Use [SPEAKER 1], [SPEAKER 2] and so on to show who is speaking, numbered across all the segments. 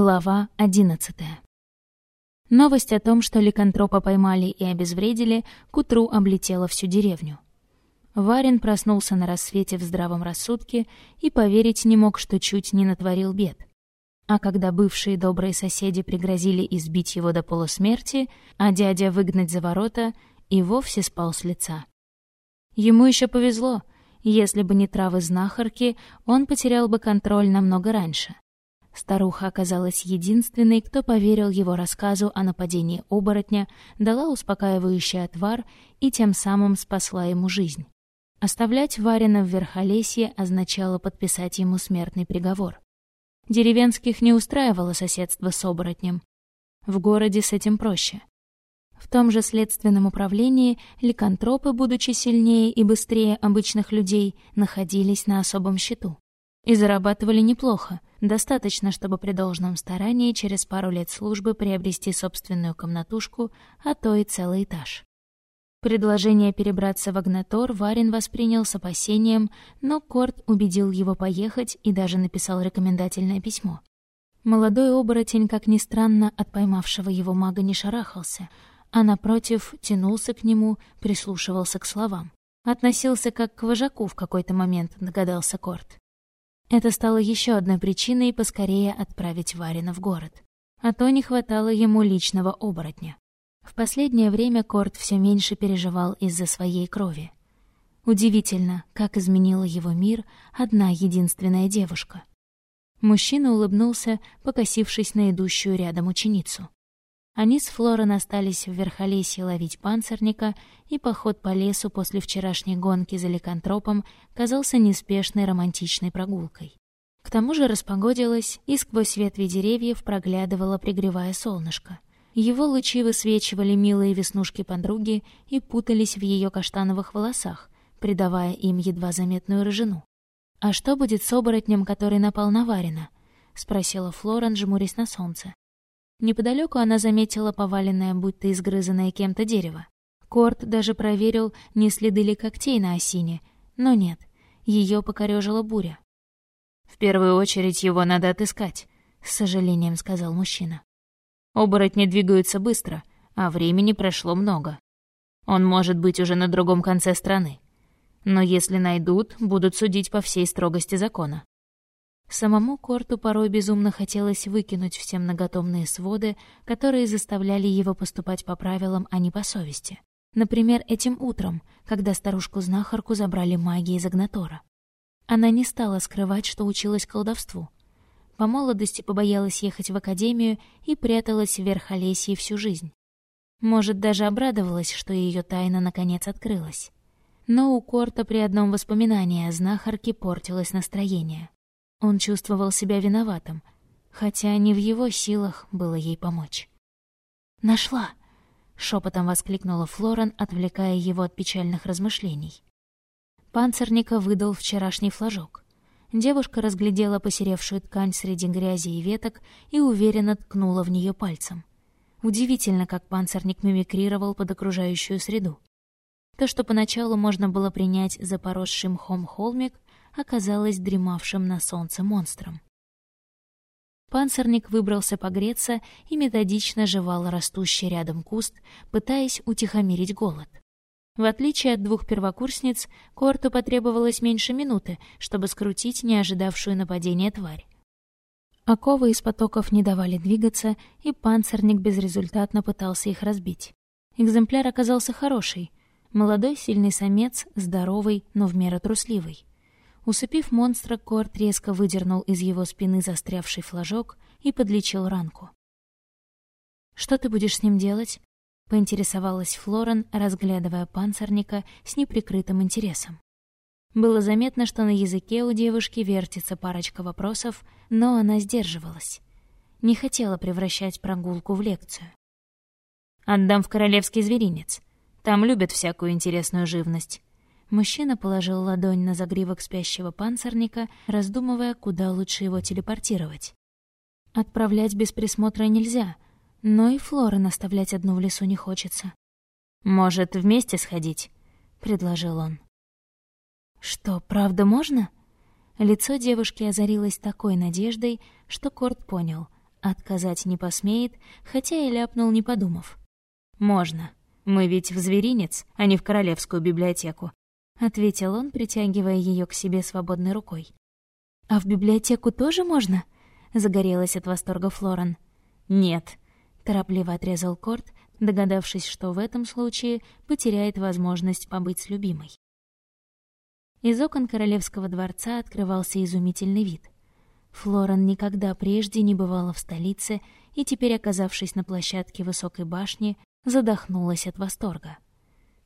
[SPEAKER 1] Глава одиннадцатая. Новость о том, что ликантропа поймали и обезвредили, к утру облетела всю деревню. Варин проснулся на рассвете в здравом рассудке и поверить не мог, что чуть не натворил бед. А когда бывшие добрые соседи пригрозили избить его до полусмерти, а дядя выгнать за ворота, и вовсе спал с лица. Ему еще повезло. Если бы не травы знахарки, он потерял бы контроль намного раньше. Старуха оказалась единственной, кто поверил его рассказу о нападении оборотня, дала успокаивающий отвар и тем самым спасла ему жизнь. Оставлять Варина в Верхолесье означало подписать ему смертный приговор. Деревенских не устраивало соседство с оборотнем. В городе с этим проще. В том же следственном управлении ликантропы, будучи сильнее и быстрее обычных людей, находились на особом счету. И зарабатывали неплохо, достаточно, чтобы при должном старании через пару лет службы приобрести собственную комнатушку, а то и целый этаж. Предложение перебраться в Агнатор Варин воспринял с опасением, но Корт убедил его поехать и даже написал рекомендательное письмо. Молодой оборотень, как ни странно, от поймавшего его мага не шарахался, а напротив тянулся к нему, прислушивался к словам. Относился как к вожаку в какой-то момент, догадался Корт. Это стало еще одной причиной поскорее отправить Варина в город. А то не хватало ему личного оборотня. В последнее время Корт все меньше переживал из-за своей крови. Удивительно, как изменила его мир одна единственная девушка. Мужчина улыбнулся, покосившись на идущую рядом ученицу. Они с Флорен остались в Верхолесье ловить панцирника, и поход по лесу после вчерашней гонки за ликантропом казался неспешной романтичной прогулкой. К тому же распогодилось, и сквозь ветви деревьев проглядывало пригревая солнышко. Его лучи высвечивали милые веснушки подруги и путались в ее каштановых волосах, придавая им едва заметную рыжину. «А что будет с оборотнем, который напал на Варина?» — спросила Флорен, жмурясь на солнце. Неподалеку она заметила поваленное, будто изгрызанное кем-то дерево. Корт даже проверил, не следы ли когтей на осине, но нет, ее покорежила буря.
[SPEAKER 2] «В первую очередь его надо отыскать», — с сожалением сказал мужчина. «Оборотни двигаются быстро, а времени прошло много. Он может быть уже на другом конце страны. Но если найдут, будут судить по всей строгости закона.
[SPEAKER 1] Самому Корту порой безумно хотелось выкинуть все многотомные своды, которые заставляли его поступать по правилам, а не по совести. Например, этим утром, когда старушку-знахарку забрали маги из Агнатора. Она не стала скрывать, что училась колдовству. По молодости побоялась ехать в академию и пряталась в Верхолесье всю жизнь. Может, даже обрадовалась, что ее тайна наконец открылась. Но у Корта при одном воспоминании о знахарке портилось настроение. Он чувствовал себя виноватым, хотя не в его силах было ей помочь. «Нашла!» — шепотом воскликнула Флорен, отвлекая его от печальных размышлений. Панцирника выдал вчерашний флажок. Девушка разглядела посеревшую ткань среди грязи и веток и уверенно ткнула в нее пальцем. Удивительно, как панцирник мимикрировал под окружающую среду. То, что поначалу можно было принять за поросший мхом холмик, оказалась дремавшим на солнце монстром. Панцирник выбрался погреться и методично жевал растущий рядом куст, пытаясь утихомирить голод. В отличие от двух первокурсниц, Корту потребовалось меньше минуты, чтобы скрутить неожидавшую нападение тварь. Оковы из потоков не давали двигаться, и панцирник безрезультатно пытался их разбить. Экземпляр оказался хороший. Молодой сильный самец, здоровый, но в меру трусливый. Усыпив монстра, Корт резко выдернул из его спины застрявший флажок и подлечил ранку. «Что ты будешь с ним делать?» — поинтересовалась Флорен, разглядывая панцирника с неприкрытым интересом. Было заметно, что на языке у девушки вертится парочка вопросов, но она сдерживалась. Не хотела превращать прогулку в лекцию.
[SPEAKER 2] «Отдам в королевский зверинец. Там любят всякую интересную живность.
[SPEAKER 1] Мужчина положил ладонь на загривок спящего панцирника, раздумывая, куда лучше его телепортировать. Отправлять без присмотра нельзя, но и Флорен оставлять одну в лесу не хочется.
[SPEAKER 2] «Может, вместе сходить?» — предложил он.
[SPEAKER 1] «Что, правда можно?» Лицо девушки озарилось такой надеждой, что Корт понял. Отказать не посмеет, хотя и ляпнул, не подумав.
[SPEAKER 2] «Можно. Мы ведь в зверинец, а не в королевскую библиотеку», — ответил он, притягивая ее к себе свободной рукой.
[SPEAKER 1] «А в библиотеку тоже можно?» — загорелась от восторга Флорен.
[SPEAKER 2] «Нет», —
[SPEAKER 1] торопливо отрезал Корт, догадавшись, что в этом случае потеряет возможность побыть с любимой. Из окон королевского дворца открывался изумительный вид. Флоран никогда прежде не бывала в столице и теперь, оказавшись на площадке высокой башни, задохнулась от восторга.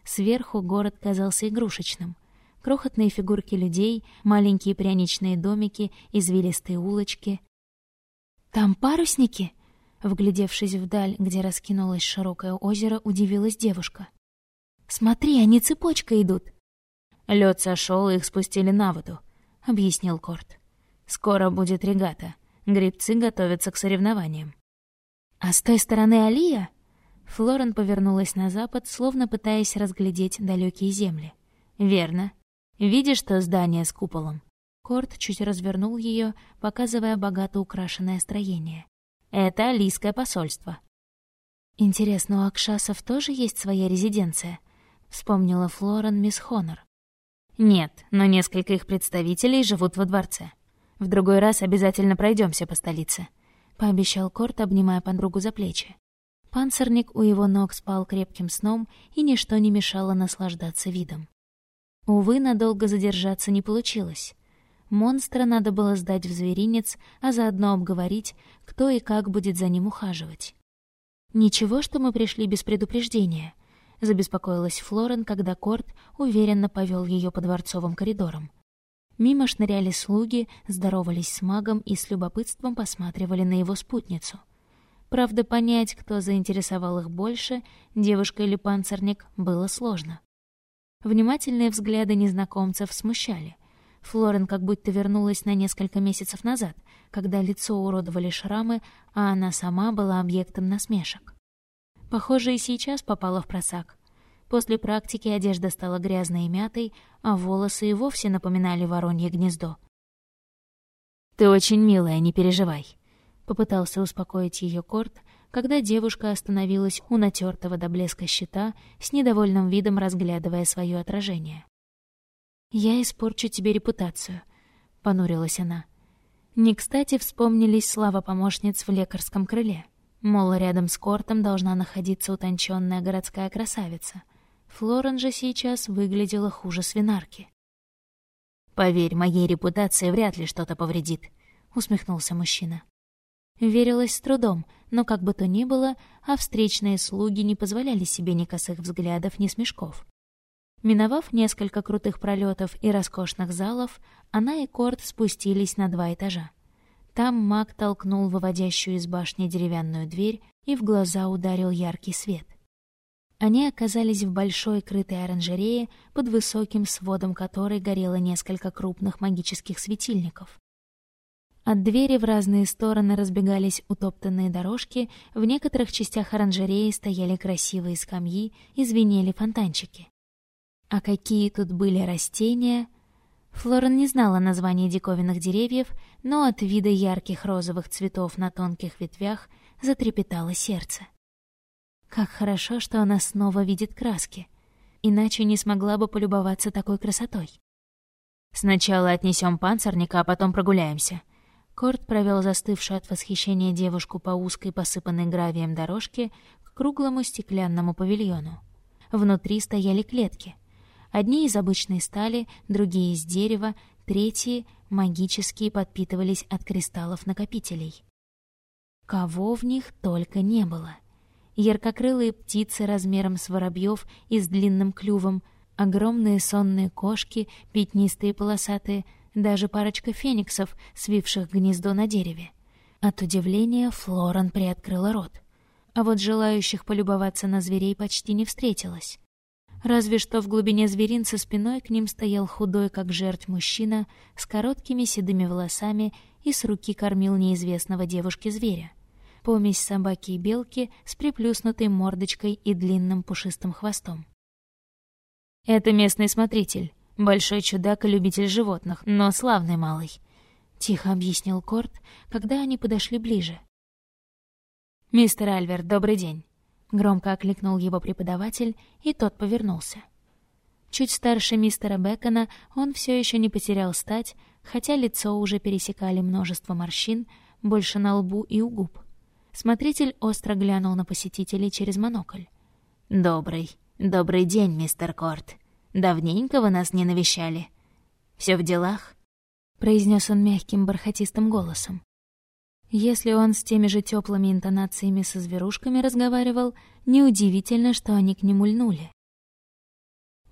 [SPEAKER 1] Сверху город казался игрушечным. Крохотные фигурки людей, маленькие пряничные домики, извилистые улочки. «Там парусники?» Вглядевшись вдаль, где раскинулось широкое озеро, удивилась девушка. «Смотри, они цепочкой идут!»
[SPEAKER 2] Лед сошел, их спустили на воду, объяснил Корт. Скоро будет регата. Гребцы готовятся к соревнованиям.
[SPEAKER 1] А с той стороны Алия? Флорен повернулась на запад, словно пытаясь разглядеть далекие земли.
[SPEAKER 2] Верно. Видишь то здание с куполом?
[SPEAKER 1] Корт чуть развернул ее, показывая богато украшенное строение.
[SPEAKER 2] Это алийское посольство.
[SPEAKER 1] Интересно, у Акшасов тоже есть своя резиденция? Вспомнила Флорен мисс Хонор.
[SPEAKER 2] Нет, но несколько их представителей живут во дворце. В другой раз обязательно пройдемся по столице,
[SPEAKER 1] пообещал Корт, обнимая подругу за плечи. Панцирник у его ног спал крепким сном, и ничто не мешало наслаждаться видом. Увы, надолго задержаться не получилось. Монстра надо было сдать в зверинец, а заодно обговорить, кто и как будет за ним ухаживать. «Ничего, что мы пришли без предупреждения», забеспокоилась Флорен, когда Корт уверенно повел ее по дворцовым коридорам. Мимо шныряли слуги, здоровались с магом и с любопытством посматривали на его спутницу. Правда, понять, кто заинтересовал их больше, девушка или панцирник, было сложно. Внимательные взгляды незнакомцев смущали. Флорен как будто вернулась на несколько месяцев назад, когда лицо уродовали шрамы, а она сама была объектом насмешек. Похоже, и сейчас попала в просак. После практики одежда стала грязной и мятой, а волосы и вовсе напоминали воронье гнездо.
[SPEAKER 2] «Ты очень милая, не переживай», —
[SPEAKER 1] попытался успокоить ее Корт, когда девушка остановилась у натертого до блеска щита, с недовольным видом разглядывая свое отражение. «Я испорчу тебе репутацию», — понурилась она. Не кстати вспомнились слова помощниц в лекарском крыле. Мол, рядом с Кортом должна находиться утонченная городская красавица. Флорен же сейчас выглядела хуже свинарки.
[SPEAKER 2] «Поверь, моей репутации вряд ли что-то повредит», — усмехнулся мужчина.
[SPEAKER 1] Верилась с трудом, но как бы то ни было, а встречные слуги не позволяли себе ни косых взглядов, ни смешков. Миновав несколько крутых пролетов и роскошных залов, она и Корт спустились на два этажа. Там маг толкнул выводящую из башни деревянную дверь, и в глаза ударил яркий свет. Они оказались в большой крытой оранжерее, под высоким сводом которой горело несколько крупных магических светильников. От двери в разные стороны разбегались утоптанные дорожки, в некоторых частях оранжереи стояли красивые скамьи и звенели фонтанчики. А какие тут были растения — Флорен не знала названия диковинных деревьев, но от вида ярких розовых цветов на тонких ветвях затрепетало сердце. Как хорошо, что она снова видит краски, иначе не смогла бы полюбоваться такой красотой.
[SPEAKER 2] «Сначала отнесем панцирника, а потом прогуляемся».
[SPEAKER 1] Корт провел застывшую от восхищения девушку по узкой, посыпанной гравием дорожке к круглому стеклянному павильону. Внутри стояли клетки — Одни из обычной стали, другие из дерева, третьи магические подпитывались от кристаллов-накопителей. Кого в них только не было. Яркокрылые птицы размером с воробьев и с длинным клювом, огромные сонные кошки, пятнистые полосатые, даже парочка фениксов, свивших гнездо на дереве. От удивления Флоран приоткрыла рот. А вот желающих полюбоваться на зверей почти не встретилось. Разве что в глубине зверинца спиной к ним стоял худой, как жертв мужчина, с короткими седыми волосами и с руки кормил неизвестного девушке зверя. Помесь собаки и белки с приплюснутой мордочкой и длинным пушистым хвостом.
[SPEAKER 2] «Это местный смотритель, большой чудак и любитель животных, но славный малый», —
[SPEAKER 1] тихо объяснил Корт, когда они подошли ближе. «Мистер Альверт, добрый день!» Громко окликнул его преподаватель, и тот повернулся. Чуть старше мистера Бекона он все еще не потерял стать, хотя лицо уже пересекали множество морщин, больше на лбу и у губ. Смотритель остро глянул на посетителей через монокль.
[SPEAKER 2] «Добрый, добрый день, мистер Корт. Давненько вы нас не навещали. Все в делах?»
[SPEAKER 1] произнес он мягким бархатистым голосом. Если он с теми же теплыми интонациями со зверушками разговаривал, неудивительно, что они к нему льнули.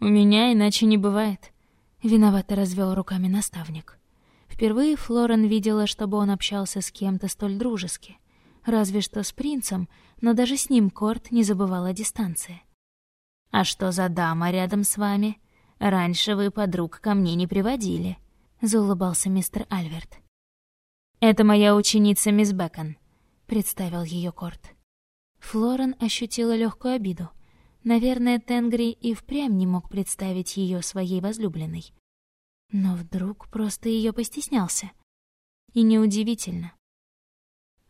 [SPEAKER 1] «У меня иначе не бывает», — виновато развел руками наставник. Впервые Флорен видела, чтобы он общался с кем-то столь дружески. Разве что с принцем, но даже с ним Корт не забывал о дистанции.
[SPEAKER 2] «А что за дама рядом с вами? Раньше вы подруг ко мне не приводили», — заулыбался мистер Альверт.
[SPEAKER 1] «Это моя ученица мисс Бэкон», — представил ее Корт. Флорен ощутила легкую обиду. Наверное, Тенгри и впрямь не мог представить ее своей возлюбленной. Но вдруг просто ее постеснялся. И неудивительно.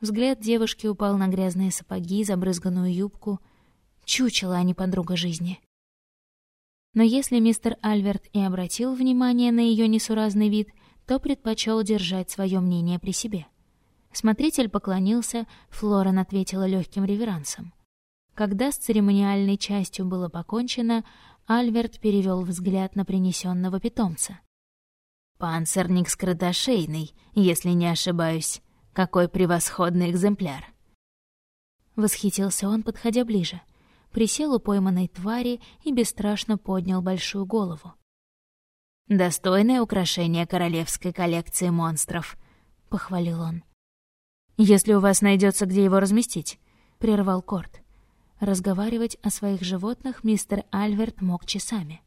[SPEAKER 1] Взгляд девушки упал на грязные сапоги, забрызганную юбку. Чучело, а не подруга жизни. Но если мистер Альверт и обратил внимание на ее несуразный вид, то предпочел держать свое мнение при себе. Смотритель поклонился, Флорен ответила легким реверансом. Когда с церемониальной частью было покончено, Альверт перевел взгляд на принесенного питомца.
[SPEAKER 2] «Панцирник скрытошейный, если не ошибаюсь. Какой превосходный экземпляр!»
[SPEAKER 1] Восхитился он, подходя ближе. Присел у пойманной твари и бесстрашно поднял большую голову.
[SPEAKER 2] Достойное украшение королевской коллекции монстров», — похвалил он.
[SPEAKER 1] «Если у вас найдется, где его разместить», — прервал Корт. Разговаривать о своих животных мистер Альверт мог часами.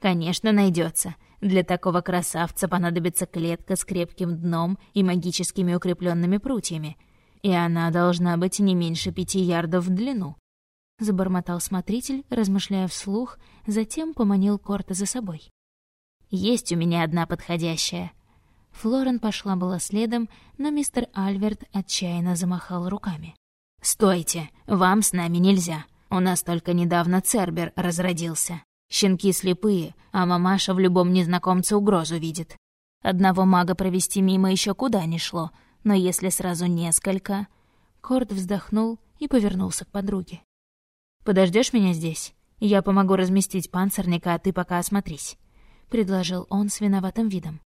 [SPEAKER 2] «Конечно, найдется. Для такого красавца понадобится клетка с крепким дном и магическими укрепленными прутьями, и она должна быть не меньше пяти ярдов в длину», — забормотал смотритель, размышляя вслух, затем поманил Корта за собой. Есть у меня одна подходящая».
[SPEAKER 1] Флорен пошла была следом, но мистер Альверт отчаянно замахал руками.
[SPEAKER 2] «Стойте! Вам с нами нельзя. У нас только недавно Цербер разродился. Щенки слепые, а мамаша в любом незнакомце угрозу видит. Одного мага провести мимо еще куда ни шло, но если сразу несколько...»
[SPEAKER 1] Корт вздохнул и повернулся к подруге.
[SPEAKER 2] Подождешь меня здесь? Я помогу разместить панцирника, а ты пока осмотрись
[SPEAKER 1] предложил он с виноватым видом.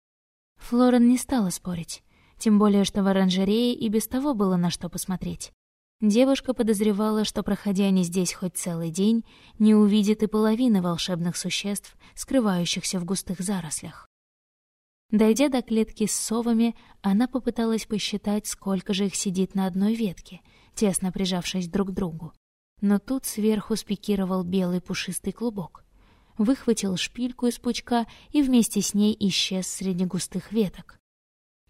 [SPEAKER 1] Флорен не стала спорить, тем более что в оранжерее и без того было на что посмотреть. Девушка подозревала, что, проходя не здесь хоть целый день, не увидит и половины волшебных существ, скрывающихся в густых зарослях. Дойдя до клетки с совами, она попыталась посчитать, сколько же их сидит на одной ветке, тесно прижавшись друг к другу. Но тут сверху спикировал белый пушистый клубок выхватил шпильку из пучка и вместе с ней исчез среди густых веток.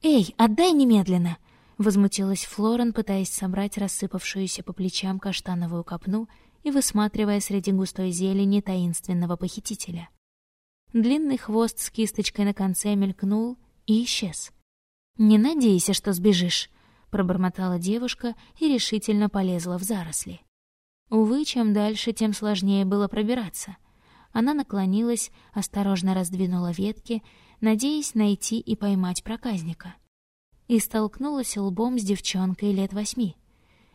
[SPEAKER 1] «Эй, отдай немедленно!» — возмутилась Флорен, пытаясь собрать рассыпавшуюся по плечам каштановую копну и высматривая среди густой зелени таинственного похитителя. Длинный хвост с кисточкой на конце мелькнул и исчез. «Не надейся, что сбежишь», — пробормотала девушка и решительно полезла в заросли. Увы, чем дальше, тем сложнее было пробираться. Она наклонилась, осторожно раздвинула ветки, надеясь найти и поймать проказника. И столкнулась лбом с девчонкой лет восьми.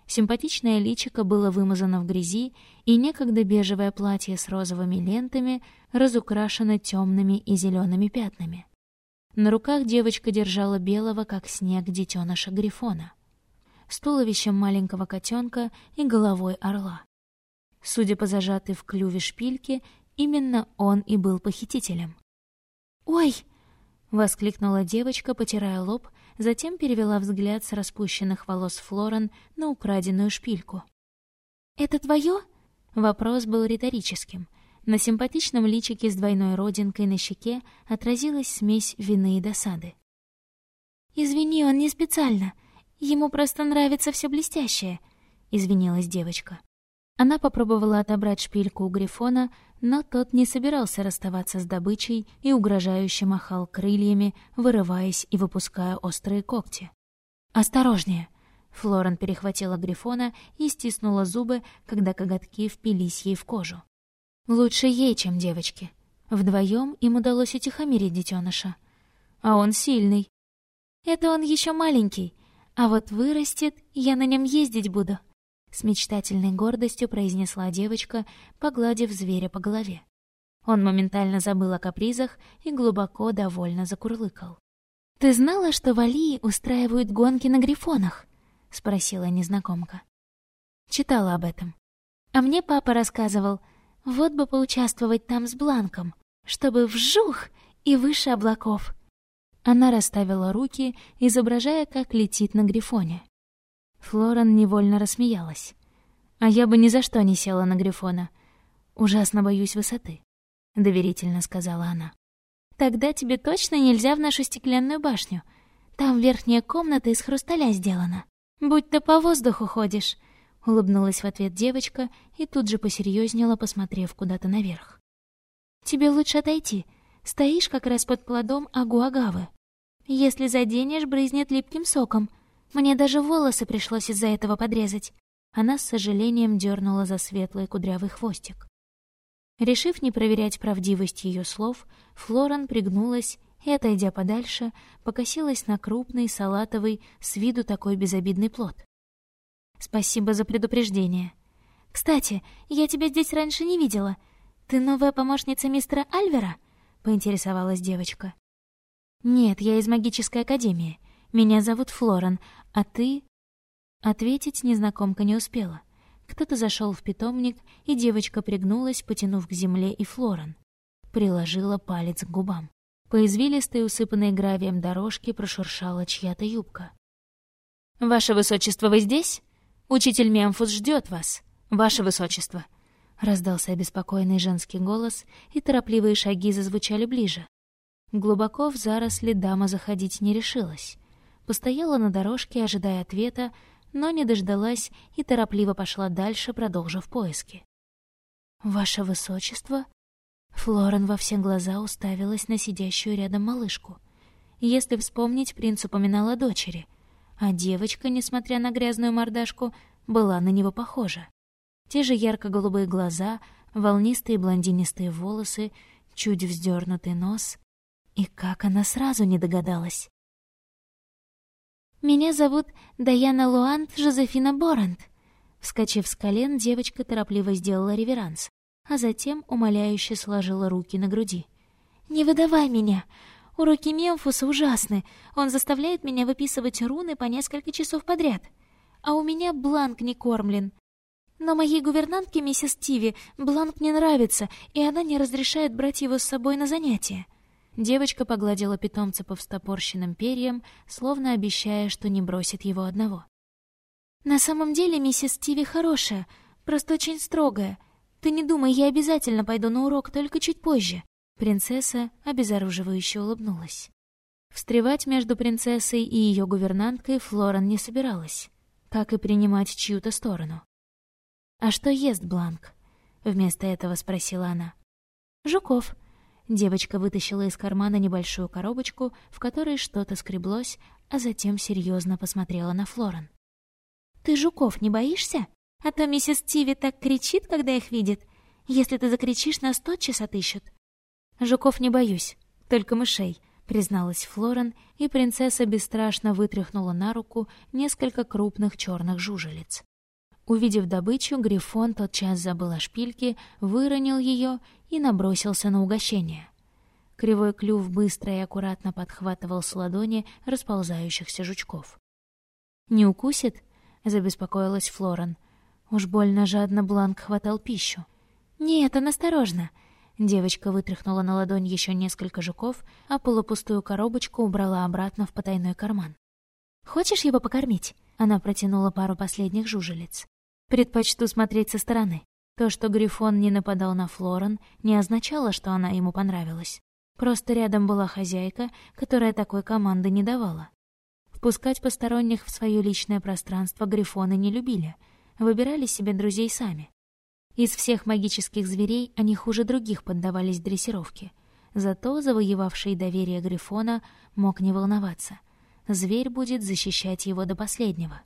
[SPEAKER 1] Симпатичное личико было вымазано в грязи, и некогда бежевое платье с розовыми лентами разукрашено темными и зелеными пятнами. На руках девочка держала белого, как снег, детеныша Грифона с туловищем маленького котенка и головой орла. Судя по зажатой в клюве шпильке, Именно он и был похитителем. «Ой!» — воскликнула девочка, потирая лоб, затем перевела взгляд с распущенных волос Флорен на украденную шпильку. «Это твое?» Вопрос был риторическим. На симпатичном личике с двойной родинкой на щеке отразилась смесь вины и досады. «Извини, он не специально. Ему просто нравится все блестящее», — извинилась девочка. Она попробовала отобрать шпильку у Грифона, но тот не собирался расставаться с добычей и угрожающе махал крыльями, вырываясь и выпуская острые когти. «Осторожнее!» Флорен перехватила Грифона и стиснула зубы, когда коготки впились ей в кожу. Лучше ей, чем девочке. Вдвоем им удалось утихомирить детеныша. А он сильный. Это он еще маленький, а вот вырастет, я на нем ездить буду. С мечтательной гордостью произнесла девочка, погладив зверя по голове. Он моментально забыл о капризах и глубоко довольно закурлыкал. «Ты знала, что в Алии устраивают гонки на грифонах?» — спросила незнакомка. Читала об этом. А мне папа рассказывал, вот бы поучаствовать там с Бланком, чтобы вжух и выше облаков. Она расставила руки, изображая, как летит на грифоне. Флоран невольно рассмеялась. «А я бы ни за что не села на грифона. Ужасно боюсь высоты», — доверительно сказала она. «Тогда тебе точно нельзя в нашу стеклянную башню. Там верхняя комната из хрусталя сделана. Будь то по воздуху ходишь», — улыбнулась в ответ девочка и тут же посерьезнела, посмотрев куда-то наверх. «Тебе лучше отойти. Стоишь как раз под плодом агуагавы. Если заденешь, брызнет липким соком. Мне даже волосы пришлось из-за этого подрезать». Она с сожалением дернула за светлый кудрявый хвостик. Решив не проверять правдивость ее слов, Флоран пригнулась и, отойдя подальше, покосилась на крупный, салатовый, с виду такой безобидный плод. «Спасибо за предупреждение. Кстати, я тебя здесь раньше не видела. Ты новая помощница мистера Альвера?» — поинтересовалась девочка. «Нет, я из магической академии. Меня зовут Флоран, а ты...» Ответить незнакомка не успела. Кто-то зашел в питомник, и девочка пригнулась, потянув к земле и Флоран. Приложила палец к губам. По извилистой, усыпанной гравием дорожке прошуршала чья-то юбка. «Ваше Высочество, вы здесь? Учитель Мемфус ждет вас, Ваше Высочество!» Раздался обеспокоенный женский голос, и торопливые шаги зазвучали ближе. Глубоко в заросли дама заходить не решилась. Постояла на дорожке, ожидая ответа, но не дождалась и торопливо пошла дальше, продолжив поиски. «Ваше Высочество?» Флорен во все глаза уставилась на сидящую рядом малышку. Если вспомнить, принц упоминал о дочери, а девочка, несмотря на грязную мордашку, была на него похожа. Те же ярко-голубые глаза, волнистые блондинистые волосы, чуть вздернутый нос. И как она сразу не догадалась? «Меня зовут Даяна Луант Жозефина Борант». Вскочив с колен, девочка торопливо сделала реверанс а затем умоляюще сложила руки на груди. «Не выдавай меня! Уроки Мемфуса ужасны. Он заставляет меня выписывать руны по несколько часов подряд. А у меня бланк не кормлен. Но моей гувернантке, миссис Тиви, бланк не нравится, и она не разрешает брать его с собой на занятия». Девочка погладила питомца по встопорщенным перьям, словно обещая, что не бросит его одного. «На самом деле миссис Тиви хорошая, просто очень строгая. Ты не думай, я обязательно пойду на урок, только чуть позже». Принцесса обезоруживающе улыбнулась. Встревать между принцессой и ее гувернанткой Флоран не собиралась, как и принимать чью-то сторону. «А что ест Бланк?» — вместо этого спросила она. «Жуков». Девочка вытащила из кармана небольшую коробочку, в которой что-то скреблось, а затем серьезно посмотрела на Флоран. «Ты жуков не боишься?» А то миссис Тиви так кричит, когда их видит. Если ты закричишь, нас тотчас отыщут. Жуков не боюсь, только мышей, призналась Флорен, и принцесса бесстрашно вытряхнула на руку несколько крупных черных жужелиц. Увидев добычу, Грифон тотчас забыл о шпильке, выронил ее и набросился на угощение. Кривой клюв быстро и аккуратно подхватывал с ладони расползающихся жучков. «Не укусит?» — забеспокоилась Флорен. Уж больно жадно Бланк хватал пищу. «Нет, он осторожно!» Девочка вытряхнула на ладонь еще несколько жуков, а полупустую коробочку убрала обратно в потайной карман. «Хочешь его покормить?» Она протянула пару последних жужелиц. «Предпочту смотреть со стороны. То, что Грифон не нападал на Флорен, не означало, что она ему понравилась. Просто рядом была хозяйка, которая такой команды не давала. Впускать посторонних в свое личное пространство Грифоны не любили — выбирали себе друзей сами. Из всех магических зверей они хуже других поддавались дрессировке. Зато завоевавший доверие Грифона мог не волноваться. Зверь будет защищать его до последнего.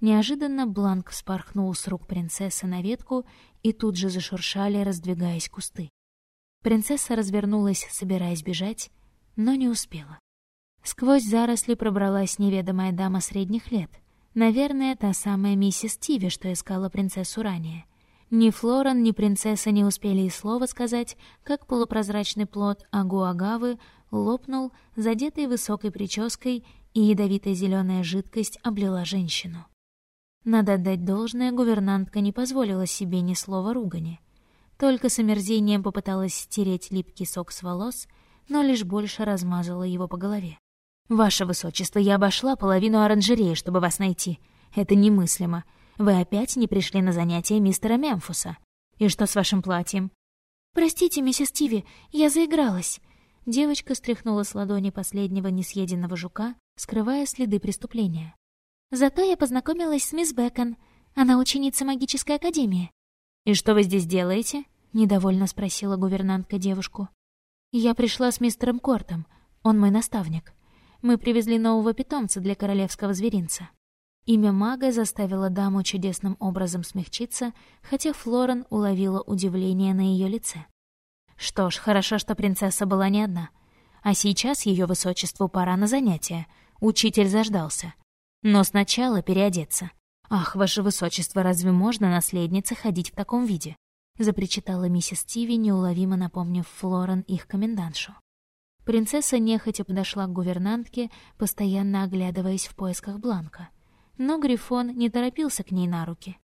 [SPEAKER 1] Неожиданно бланк вспорхнул с рук принцессы на ветку, и тут же зашуршали, раздвигаясь кусты. Принцесса развернулась, собираясь бежать, но не успела. Сквозь заросли пробралась неведомая дама средних лет. Наверное, та самая миссис Тиви, что искала принцессу ранее. Ни Флоран, ни принцесса не успели и слова сказать, как полупрозрачный плод агуагавы лопнул, задетый высокой прической, и ядовитая зеленая жидкость облила женщину. Надо отдать должное, гувернантка не позволила себе ни слова ругани. Только с омерзением попыталась стереть липкий сок с волос, но лишь больше размазала его по голове. «Ваше высочество, я обошла половину оранжереи, чтобы вас найти. Это немыслимо. Вы опять не пришли на занятия мистера Мемфуса. И что с вашим платьем?» «Простите, миссис Тиви, я заигралась». Девочка стряхнула с ладони последнего несъеденного жука, скрывая следы преступления. Зато я познакомилась с мисс Бэкон. Она ученица магической академии. «И что вы здесь делаете?» — недовольно спросила гувернантка девушку. «Я пришла с мистером Кортом. Он мой наставник. Мы привезли нового питомца для королевского зверинца». Имя мага заставило даму чудесным образом смягчиться, хотя Флорен уловила удивление на ее лице. Что ж, хорошо, что принцесса была не одна. А сейчас ее высочеству пора на занятия. Учитель заждался. Но сначала переодеться. «Ах, ваше высочество, разве можно наследнице ходить в таком виде?» запричитала миссис Тиви, неуловимо напомнив Флорен их комендантшу. Принцесса нехотя подошла к гувернантке, постоянно оглядываясь в поисках Бланка. Но Грифон не торопился к ней на руки.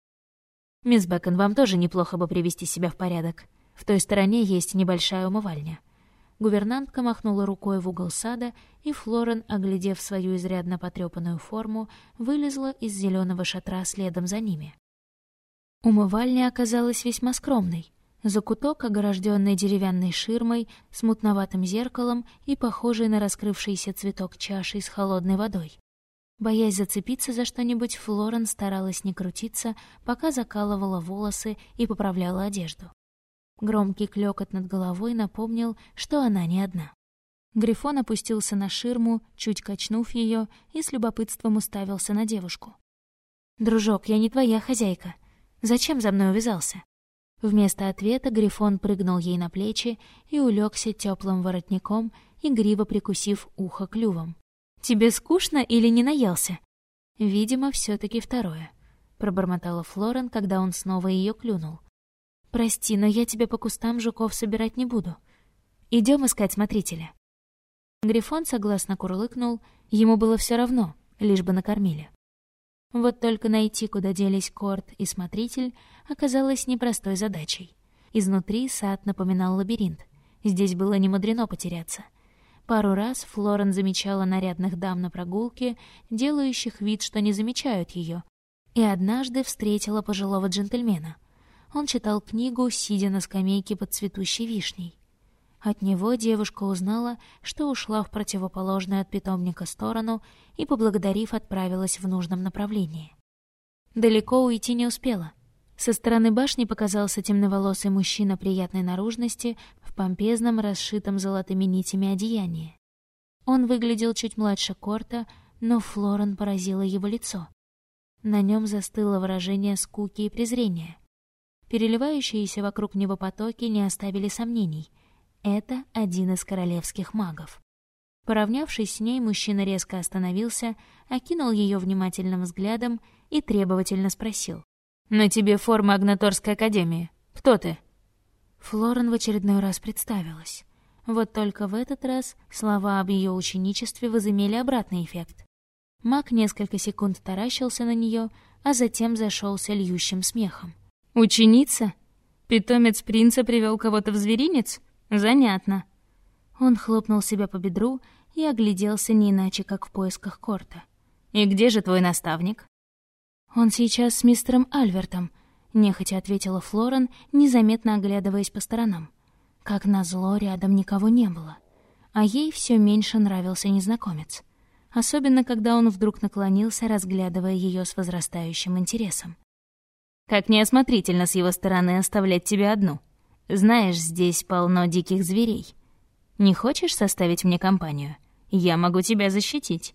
[SPEAKER 1] «Мисс Бэкон, вам тоже неплохо бы привести себя в порядок. В той стороне есть небольшая умывальня. Гувернантка махнула рукой в угол сада, и Флорен, оглядев свою изрядно потрепанную форму, вылезла из зеленого шатра следом за ними. Умывальня оказалась весьма скромной. Закуток, огорожденный деревянной ширмой, с мутноватым зеркалом и похожий на раскрывшийся цветок чашей с холодной водой. Боясь зацепиться за что-нибудь, Флорен старалась не крутиться, пока закалывала волосы и поправляла одежду. Громкий клёкот над головой напомнил, что она не одна. Грифон опустился на ширму, чуть качнув ее, и с любопытством уставился на девушку. «Дружок, я не твоя хозяйка. Зачем за мной увязался?» Вместо ответа Грифон прыгнул ей на плечи и улегся теплым воротником, игриво прикусив ухо клювом. «Тебе скучно или не наелся?» «Видимо, все таки второе», — пробормотала Флорен, когда он снова ее клюнул. «Прости, но я тебя по кустам жуков собирать не буду. Идем искать смотрителя». Грифон согласно курлыкнул, ему было все равно, лишь бы накормили. Вот только найти, куда делись Корт и Смотритель, оказалось непростой задачей. Изнутри сад напоминал лабиринт. Здесь было немудрено потеряться. Пару раз Флорен замечала нарядных дам на прогулке, делающих вид, что не замечают ее, и однажды встретила пожилого джентльмена — он читал книгу, сидя на скамейке под цветущей вишней. От него девушка узнала, что ушла в противоположную от питомника сторону и, поблагодарив, отправилась в нужном направлении. Далеко уйти не успела. Со стороны башни показался темноволосый мужчина приятной наружности в помпезном, расшитом золотыми нитями одеянии. Он выглядел чуть младше Корта, но Флорен поразила его лицо. На нем застыло выражение скуки и презрения — Переливающиеся вокруг него потоки не оставили сомнений. Это один из королевских магов. Поравнявшись с ней, мужчина резко остановился, окинул ее внимательным взглядом и требовательно спросил. «На тебе форма Агнаторской академии. Кто ты?» Флорен в очередной раз представилась. Вот только в этот раз слова об ее ученичестве возымели обратный эффект. Маг несколько секунд таращился на нее, а затем зашелся льющим смехом. Ученица? Питомец принца привел кого-то в зверинец? Занятно. Он хлопнул себя по бедру и огляделся не иначе, как в поисках Корта. «И где же твой наставник?» «Он сейчас с мистером Альвертом», — нехотя ответила Флорен, незаметно оглядываясь по сторонам. Как назло, рядом никого не было. А ей все меньше нравился незнакомец. Особенно, когда он вдруг наклонился, разглядывая ее с возрастающим интересом. Как неосмотрительно с его стороны оставлять тебя одну. Знаешь, здесь полно диких зверей. Не хочешь составить мне компанию? Я могу тебя защитить».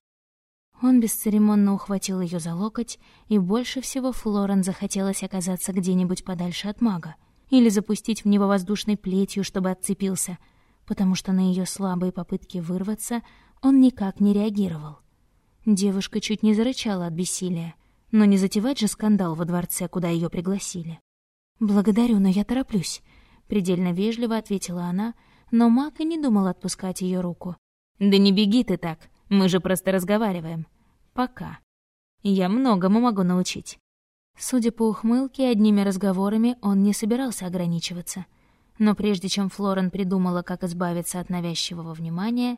[SPEAKER 1] Он бесцеремонно ухватил ее за локоть, и больше всего Флорен захотелось оказаться где-нибудь подальше от мага или запустить в него воздушной плетью, чтобы отцепился, потому что на ее слабые попытки вырваться он никак не реагировал. Девушка чуть не зарычала от бессилия, но не затевать же скандал во дворце, куда ее пригласили. «Благодарю, но я тороплюсь», — предельно вежливо ответила она, но маг и не думал отпускать ее руку.
[SPEAKER 2] «Да не беги ты так, мы же просто разговариваем. Пока. Я многому могу научить».
[SPEAKER 1] Судя по ухмылке, одними разговорами он не собирался ограничиваться. Но прежде чем Флорен придумала, как избавиться от навязчивого внимания,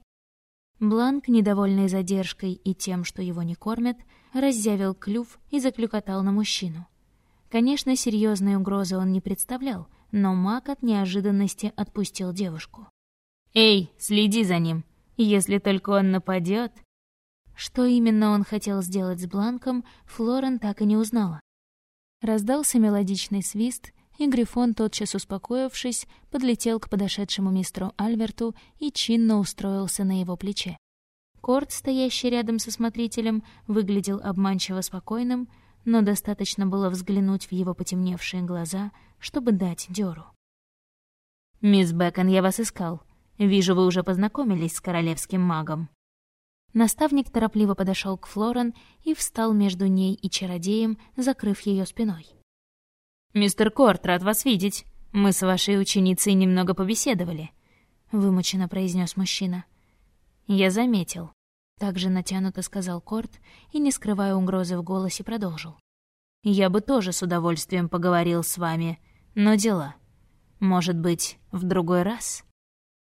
[SPEAKER 1] Бланк, недовольный задержкой и тем, что его не кормят, разъявил клюв и заклюкотал на мужчину. Конечно, серьезной угрозы он не представлял, но маг от неожиданности отпустил девушку.
[SPEAKER 2] «Эй, следи за ним! Если только он нападет.
[SPEAKER 1] Что именно он хотел сделать с Бланком, Флорен так и не узнала. Раздался мелодичный свист, и Грифон, тотчас успокоившись, подлетел к подошедшему мистеру Альверту и чинно устроился на его плече. Корт, стоящий рядом со смотрителем, выглядел обманчиво спокойным, но достаточно было взглянуть в его потемневшие глаза, чтобы дать дёру.
[SPEAKER 2] «Мисс Бэкон, я вас искал. Вижу, вы уже познакомились с королевским магом».
[SPEAKER 1] Наставник торопливо подошел к Флорен и встал между ней и чародеем, закрыв ее спиной.
[SPEAKER 2] «Мистер Корт, рад вас видеть. Мы с вашей ученицей немного побеседовали», — вымученно произнес мужчина.
[SPEAKER 1] «Я заметил», — также натянуто сказал Корт и, не скрывая угрозы в голосе, продолжил.
[SPEAKER 2] «Я бы тоже с удовольствием поговорил с вами, но дела. Может быть, в другой раз?»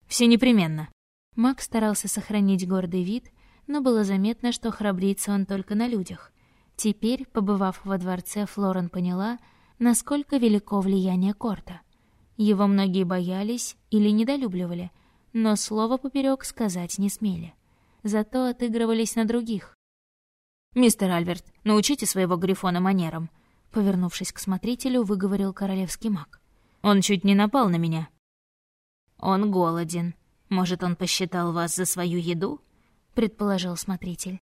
[SPEAKER 2] «Все непременно».
[SPEAKER 1] Мак старался сохранить гордый вид, но было заметно, что храбрится он только на людях. Теперь, побывав во дворце, Флорен поняла — насколько велико влияние Корта. Его многие боялись или недолюбливали, но слово поперек сказать не смели. Зато отыгрывались на других.
[SPEAKER 2] «Мистер Альберт, научите своего Грифона манерам», —
[SPEAKER 1] повернувшись к смотрителю, выговорил королевский маг.
[SPEAKER 2] «Он чуть не напал на меня». «Он голоден. Может, он посчитал вас за свою еду?» — предположил смотритель.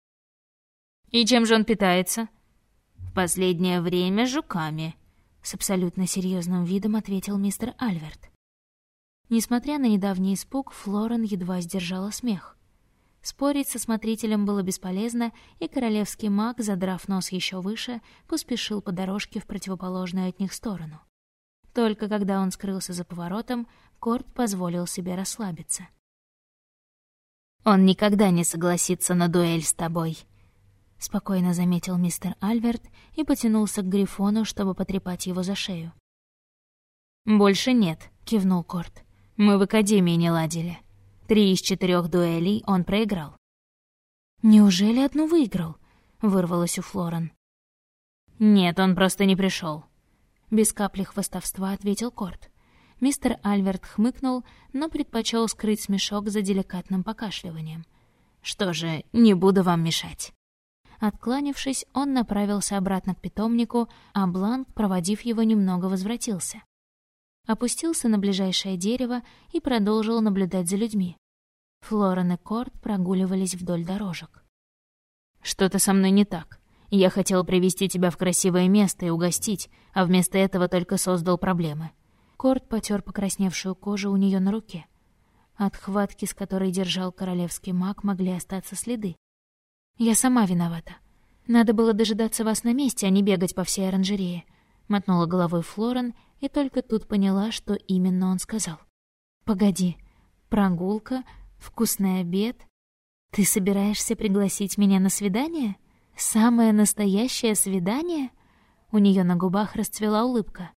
[SPEAKER 2] «И чем же он питается?» «В последнее время жуками»,
[SPEAKER 1] с абсолютно серьезным видом ответил мистер Альверт. Несмотря на недавний испуг, Флорен едва сдержала смех. Спорить со смотрителем было бесполезно, и королевский маг, задрав нос еще выше, поспешил по дорожке в противоположную от них сторону. Только когда он скрылся за поворотом, Корт позволил себе расслабиться.
[SPEAKER 2] «Он никогда не согласится на дуэль с тобой», —
[SPEAKER 1] спокойно заметил мистер Альверт и потянулся к Грифону, чтобы потрепать его за шею.
[SPEAKER 2] «Больше нет», — кивнул Корт. «Мы в Академии не ладили. Три из четырех дуэлей он проиграл».
[SPEAKER 1] «Неужели одну выиграл?» — вырвалось у Флорен.
[SPEAKER 2] «Нет, он просто не пришел.
[SPEAKER 1] Без капли хвостовства ответил Корт. Мистер Альверт хмыкнул, но предпочел скрыть смешок за деликатным покашливанием.
[SPEAKER 2] «Что же, не буду вам мешать».
[SPEAKER 1] Откланившись, он направился обратно к питомнику, а Бланк, проводив его, немного возвратился. Опустился на ближайшее дерево и продолжил наблюдать за людьми. Флорен и Корт прогуливались вдоль дорожек.
[SPEAKER 2] «Что-то со мной не так. Я хотел привести тебя в красивое место и угостить, а вместо этого только создал проблемы».
[SPEAKER 1] Корт потер покрасневшую кожу у нее на руке. От хватки, с которой держал королевский маг, могли остаться следы. «Я сама виновата. Надо было дожидаться вас на месте, а не бегать по всей оранжерее», — мотнула головой Флорен и только тут поняла, что именно он сказал. «Погоди, прогулка, вкусный обед. Ты собираешься пригласить меня на свидание? Самое настоящее свидание?» У нее на губах расцвела улыбка.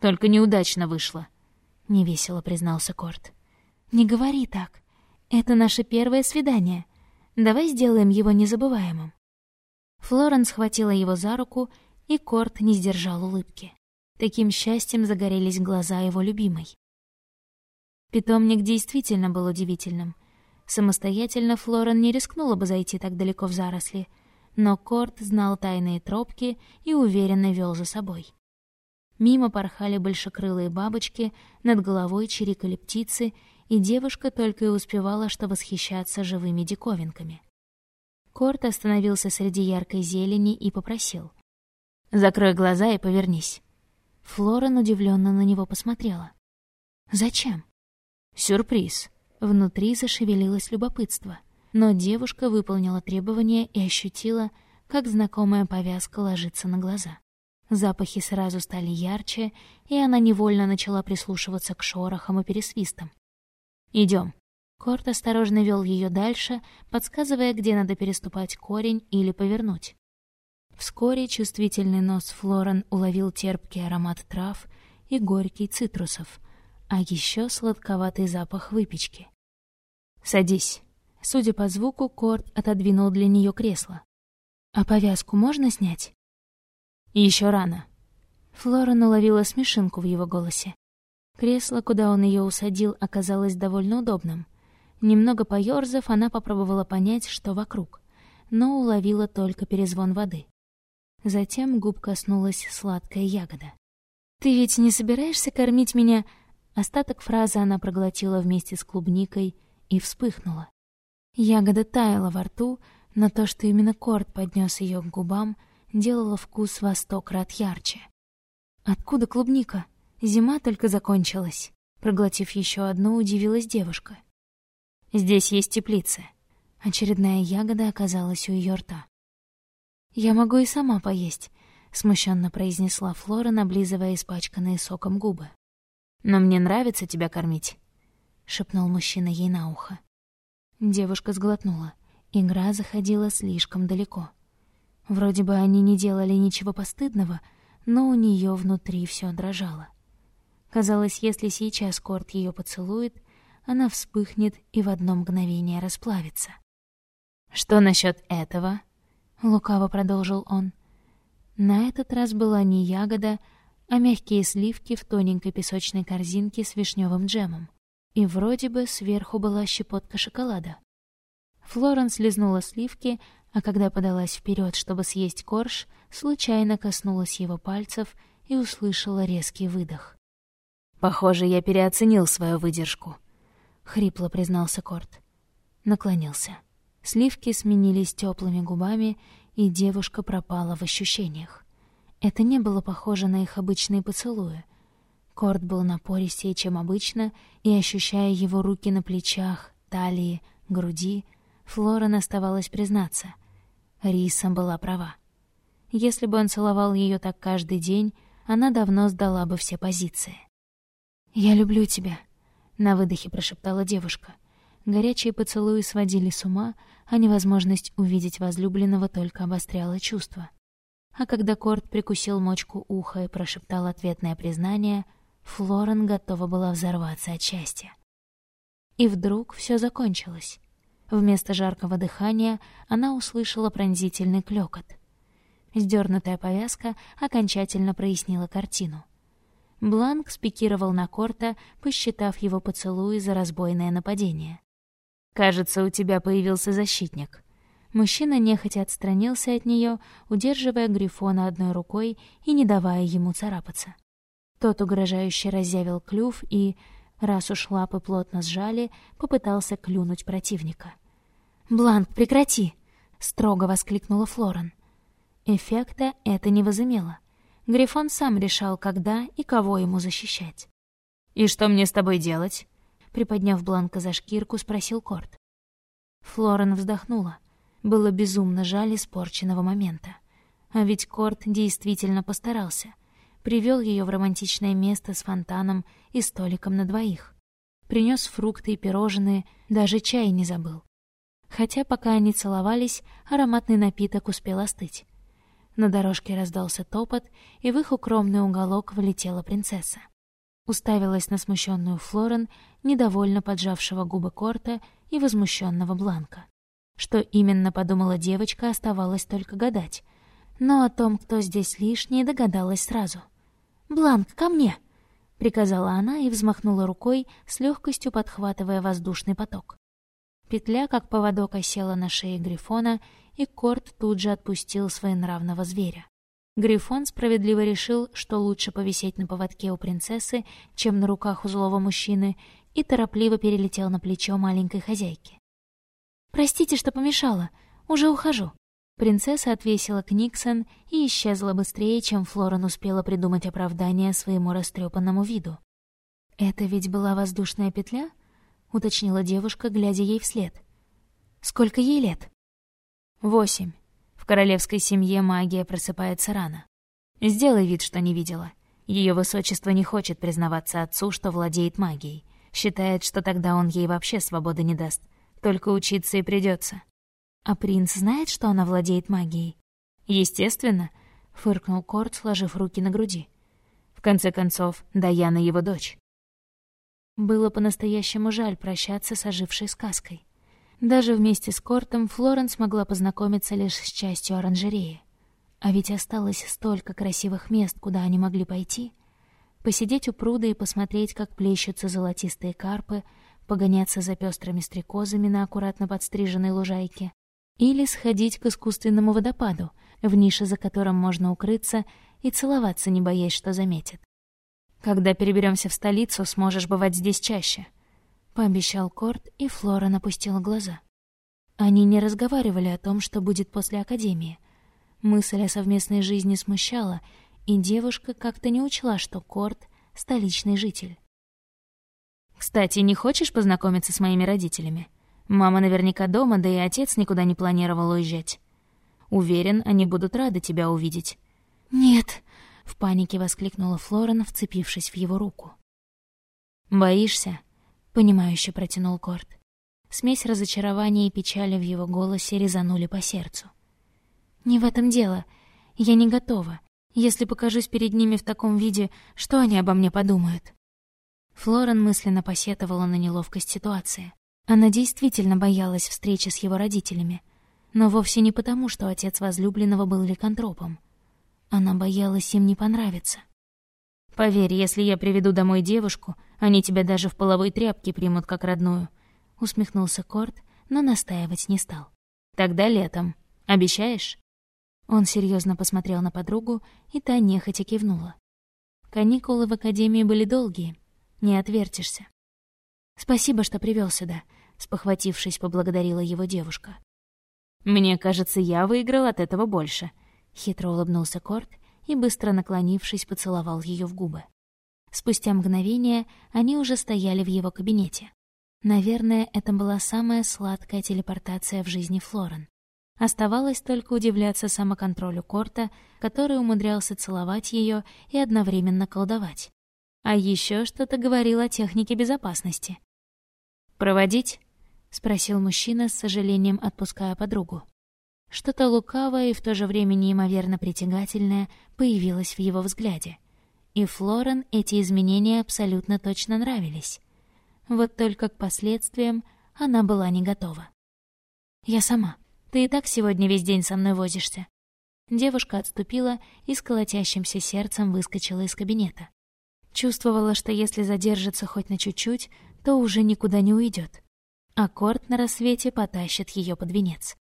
[SPEAKER 2] «Только неудачно вышло», —
[SPEAKER 1] невесело признался Корт. «Не говори так. Это наше первое свидание. Давай сделаем его незабываемым». Флоренс схватила его за руку, и Корт не сдержал улыбки. Таким счастьем загорелись глаза его любимой. Питомник действительно был удивительным. Самостоятельно Флорен не рискнула бы зайти так далеко в заросли, но Корт знал тайные тропки и уверенно вел за собой. Мимо порхали большекрылые бабочки, над головой чирикали птицы, и девушка только и успевала что восхищаться живыми диковинками. Корт остановился среди яркой зелени и попросил. «Закрой глаза и повернись». Флорен удивленно на него посмотрела. «Зачем?» «Сюрприз». Внутри зашевелилось любопытство, но девушка выполнила требование и ощутила, как знакомая повязка ложится на глаза. Запахи сразу стали ярче, и она невольно начала прислушиваться к шорохам и пересвистам. Идем. Корт осторожно вел ее дальше, подсказывая, где надо переступать корень или повернуть. Вскоре чувствительный нос Флорен уловил терпкий аромат трав и горький цитрусов, а еще сладковатый запах выпечки. «Садись». Судя по звуку, Корт отодвинул для нее кресло. «А повязку можно снять?» Еще рано». Флорен уловила смешинку в его голосе. Кресло, куда он ее усадил, оказалось довольно удобным. Немного поёрзав, она попробовала понять, что вокруг, но уловила только перезвон воды. Затем губ коснулась сладкая ягода. «Ты ведь не собираешься кормить меня?» Остаток фразы она проглотила вместе с клубникой и вспыхнула. Ягода таяла во рту, но то, что именно Корт поднес ее к губам, делало вкус во сто крат ярче. «Откуда клубника? Зима только закончилась». Проглотив еще одну, удивилась девушка. Здесь есть теплицы. Очередная ягода оказалась у ее рта. «Я могу и сама поесть», — смущенно произнесла Флора, наблизывая испачканные соком губы. «Но мне нравится тебя кормить», — шепнул мужчина ей на ухо. Девушка сглотнула. Игра заходила слишком далеко. Вроде бы они не делали ничего постыдного, но у нее внутри все дрожало. Казалось, если сейчас Корт ее поцелует, она вспыхнет и в одно мгновение расплавится. «Что насчет этого?» — лукаво продолжил он. На этот раз была не ягода, а мягкие сливки в тоненькой песочной корзинке с вишневым джемом. И вроде бы сверху была щепотка шоколада. Флоренс лизнула сливки, а когда подалась вперед, чтобы съесть корж, случайно коснулась его пальцев и услышала резкий выдох. «Похоже, я переоценил свою выдержку», — хрипло признался Корт. Наклонился. Сливки сменились теплыми губами, и девушка пропала в ощущениях. Это не было похоже на их обычные поцелуи. Корт был напористее, чем обычно, и, ощущая его руки на плечах, талии, груди, Флорен оставалось признаться. Риса была права. Если бы он целовал ее так каждый день, она давно сдала бы все позиции. «Я люблю тебя», на выдохе прошептала девушка. Горячие поцелуи сводили с ума, а невозможность увидеть возлюбленного только обостряла чувства. А когда Корт прикусил мочку уха и прошептал ответное признание, Флорен готова была взорваться от счастья. И вдруг все закончилось. Вместо жаркого дыхания она услышала пронзительный клёкот. Сдернутая повязка окончательно прояснила картину. Бланк спикировал на Корта, посчитав его поцелуй за разбойное нападение. «Кажется, у тебя появился защитник». Мужчина нехотя отстранился от нее, удерживая Грифона одной рукой и не давая ему царапаться. Тот угрожающе разъявил клюв и, раз уж лапы плотно сжали, попытался клюнуть противника. «Бланк, прекрати!» — строго воскликнула Флорен. Эффекта это не возымело. Грифон сам решал, когда и кого ему защищать. «И что мне с тобой делать?» Приподняв Бланка за шкирку, спросил Корт. Флорен вздохнула. Было безумно жаль испорченного момента. А ведь Корт действительно постарался. Привел ее в романтичное место с фонтаном и столиком на двоих. Принес фрукты и пирожные, даже чай не забыл. Хотя пока они целовались, ароматный напиток успел остыть. На дорожке раздался топот, и в их укромный уголок влетела принцесса. Уставилась на смущенную Флорен, недовольно поджавшего губы Корта и возмущенного Бланка. Что именно подумала девочка, оставалось только гадать. Но о том, кто здесь лишний, догадалась сразу. «Бланк, ко мне!» — приказала она и взмахнула рукой, с легкостью подхватывая воздушный поток. Петля, как поводок, осела на шее Грифона, и Корт тут же отпустил своенравного зверя. Грифон справедливо решил, что лучше повисеть на поводке у принцессы, чем на руках у злого мужчины, и торопливо перелетел на плечо маленькой хозяйки. «Простите, что помешала», — Уже ухожу». Принцесса отвесила Книксон и исчезла быстрее, чем Флорен успела придумать оправдание своему растрепанному виду. «Это ведь была воздушная петля?» — уточнила девушка, глядя ей вслед. «Сколько ей лет?»
[SPEAKER 2] «Восемь. В королевской семье магия просыпается рано. Сделай вид, что не видела. Ее высочество не хочет признаваться отцу, что владеет магией. Считает, что тогда он ей вообще свободы не даст. Только учиться и придется.
[SPEAKER 1] А принц знает, что она владеет магией?
[SPEAKER 2] Естественно, фыркнул Корт, сложив руки на груди. В конце концов, Даяна его дочь.
[SPEAKER 1] Было по-настоящему жаль прощаться с ожившей сказкой. Даже вместе с Кортом Флоренс могла познакомиться лишь с частью оранжереи. А ведь осталось столько красивых мест, куда они могли пойти. Посидеть у пруда и посмотреть, как плещутся золотистые карпы, погоняться за пестрыми стрекозами на аккуратно подстриженной лужайке, или сходить к искусственному водопаду, в нише за которым можно укрыться и целоваться, не боясь, что заметят.
[SPEAKER 2] «Когда переберемся в столицу, сможешь бывать здесь чаще», —
[SPEAKER 1] пообещал Корт, и Флора напустила глаза. Они не разговаривали о том, что будет после Академии. Мысль о совместной жизни смущала, и девушка как-то не учла, что Корт — столичный житель.
[SPEAKER 2] «Кстати, не хочешь познакомиться с моими родителями?» Мама наверняка дома, да и отец никуда не планировал уезжать. Уверен, они будут рады тебя увидеть.
[SPEAKER 1] «Нет!» — в панике воскликнула Флорен, вцепившись в его руку.
[SPEAKER 2] «Боишься?»
[SPEAKER 1] — понимающе протянул Корт. Смесь разочарования и печали в его голосе резанули по сердцу. «Не в этом дело. Я не готова. Если покажусь перед ними в таком виде, что они обо мне подумают?» Флорен мысленно посетовала на неловкость ситуации. Она действительно боялась встречи с его родителями, но вовсе не потому, что отец возлюбленного был ликантропом. Она боялась им не понравиться.
[SPEAKER 2] «Поверь, если я приведу домой девушку, они тебя даже в половой тряпке примут как родную», — усмехнулся Корт, но настаивать не стал. «Тогда летом. Обещаешь?»
[SPEAKER 1] Он серьезно посмотрел на подругу, и та нехотя кивнула. Каникулы в академии были долгие, не отвертишься. «Спасибо, что привел сюда», — спохватившись, поблагодарила его девушка.
[SPEAKER 2] «Мне кажется, я выиграл от этого больше», — хитро улыбнулся Корт и, быстро наклонившись, поцеловал ее в губы.
[SPEAKER 1] Спустя мгновение они уже стояли в его кабинете. Наверное, это была самая сладкая телепортация в жизни Флорен. Оставалось только удивляться самоконтролю Корта, который умудрялся целовать ее и одновременно колдовать. А еще что-то говорил о технике безопасности.
[SPEAKER 2] «Проводить?»
[SPEAKER 1] — спросил мужчина с сожалением, отпуская подругу. Что-то лукавое и в то же время неимоверно притягательное появилось в его взгляде. И Флорен эти изменения абсолютно точно нравились. Вот только к последствиям она была не готова. «Я сама. Ты и так сегодня весь день со мной возишься». Девушка отступила и с колотящимся сердцем выскочила из кабинета. Чувствовала, что если задержится хоть на чуть-чуть, то уже никуда не уйдет. Аккорд на рассвете потащит ее под венец.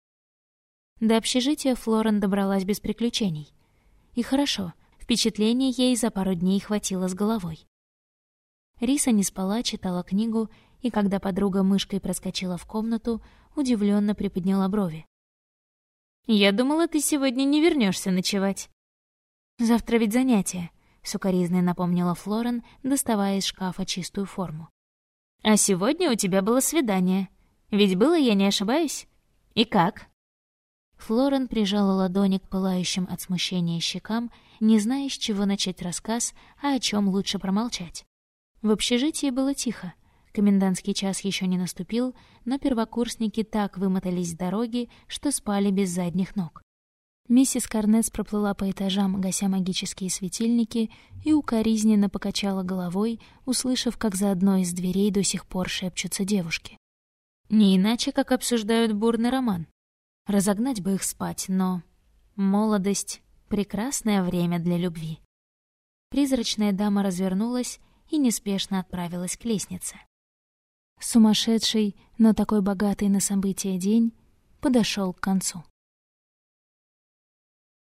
[SPEAKER 1] До общежития Флорен добралась без приключений. И хорошо, впечатлений ей за пару дней хватило с головой. Риса не спала, читала книгу, и когда подруга мышкой проскочила в комнату, удивленно приподняла брови.
[SPEAKER 2] «Я думала, ты сегодня не вернешься ночевать».
[SPEAKER 1] «Завтра ведь занятие», — сукоризной напомнила Флорен, доставая из шкафа чистую форму.
[SPEAKER 2] «А сегодня у тебя было свидание. Ведь было, я не ошибаюсь? И как?»
[SPEAKER 1] Флорен прижала ладони к пылающим от смущения щекам, не зная, с чего начать рассказ, а о чем лучше промолчать. В общежитии было тихо. Комендантский час еще не наступил, но первокурсники так вымотались с дороги, что спали без задних ног. Миссис Карнес проплыла по этажам, гася магические светильники, и укоризненно покачала головой, услышав, как за одной из дверей до сих пор шепчутся девушки.
[SPEAKER 2] Не иначе, как обсуждают бурный роман. Разогнать бы их спать, но... Молодость — прекрасное время для любви.
[SPEAKER 1] Призрачная дама развернулась и неспешно отправилась к лестнице. Сумасшедший, но такой богатый на события день подошел к концу.